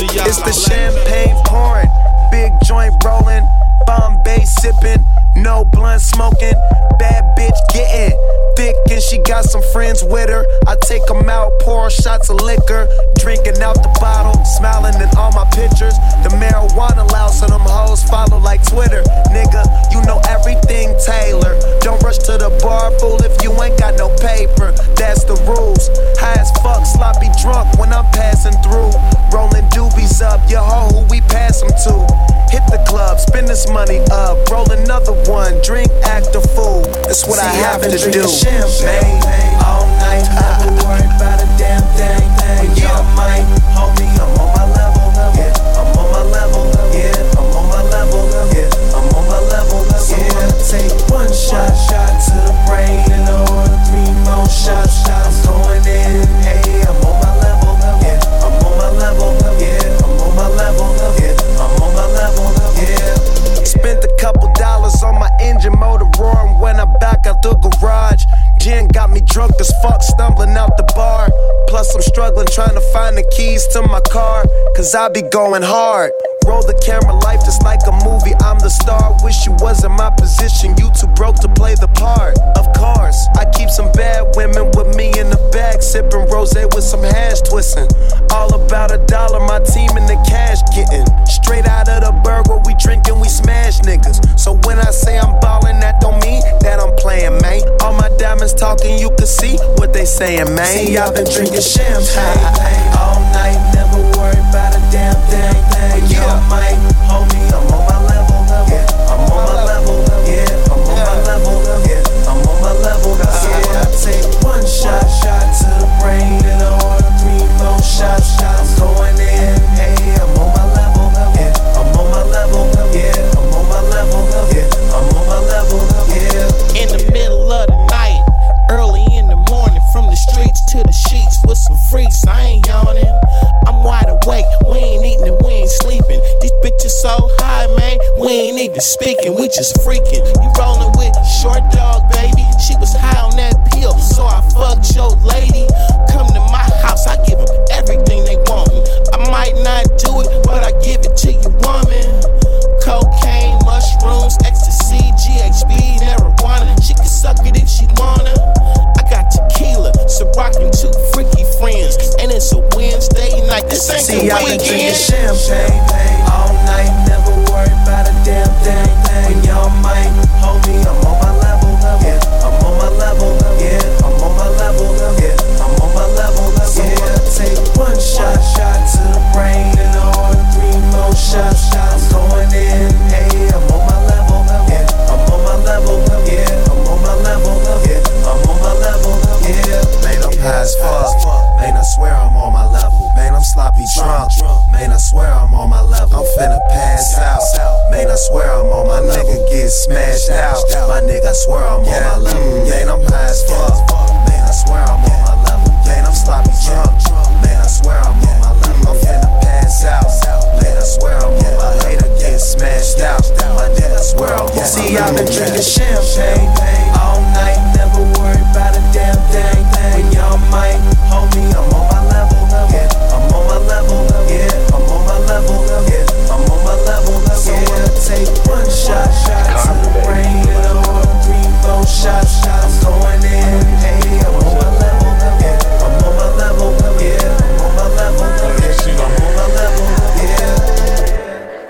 It's the champagne pouring, big joint rolling, Bombay sipping, no blunt smoking, bad bitch getting thick and she got some friends with her. I take them out, pour shots of liquor, drinking out the bottle, smiling in all my pictures. The marijuana loud, so them hoes follow like Twitter. Nigga, you know everything Taylor. This money up, roll another one, drink, act a fool. That's what See, I have been to do. champagne keys to my car, cause I be going hard. Roll the camera, life just like a movie. I'm the star. Wish you was in my position. You too broke to play the part. Of course, I keep some bad women with me in the bag, sipping rose with some hash twisting. All about a dollar, my talking, you can see what they saying, man. See, I've been drinking champagne all night, never worried about so high, man. We ain't even speaking. We just freaking. You rolling with short dog, baby. She was high on that pill, so I fucked your lady. Come to my house, I give them everything they want. I might not do it, but I give it to you, woman. Cocaine, mushrooms, ecstasy, GHB, marijuana. She can suck it if she wanna. I got tequila, so rockin' two freaky friends. And it's a Wednesday night. This ain't See, the I've been drinking champagne smashed out. My nigga, I swear I'm yeah. on my level. Mm, man, I'm high as fuck. Man, I swear I'm on my level. Man, I'm sloppy drunk. Man, I swear I'm on my level. I'm finna pass out. Man, I swear I'm on my hater, get smashed out. My nigga, I swear I'm on my level. See, I've been drinking shit.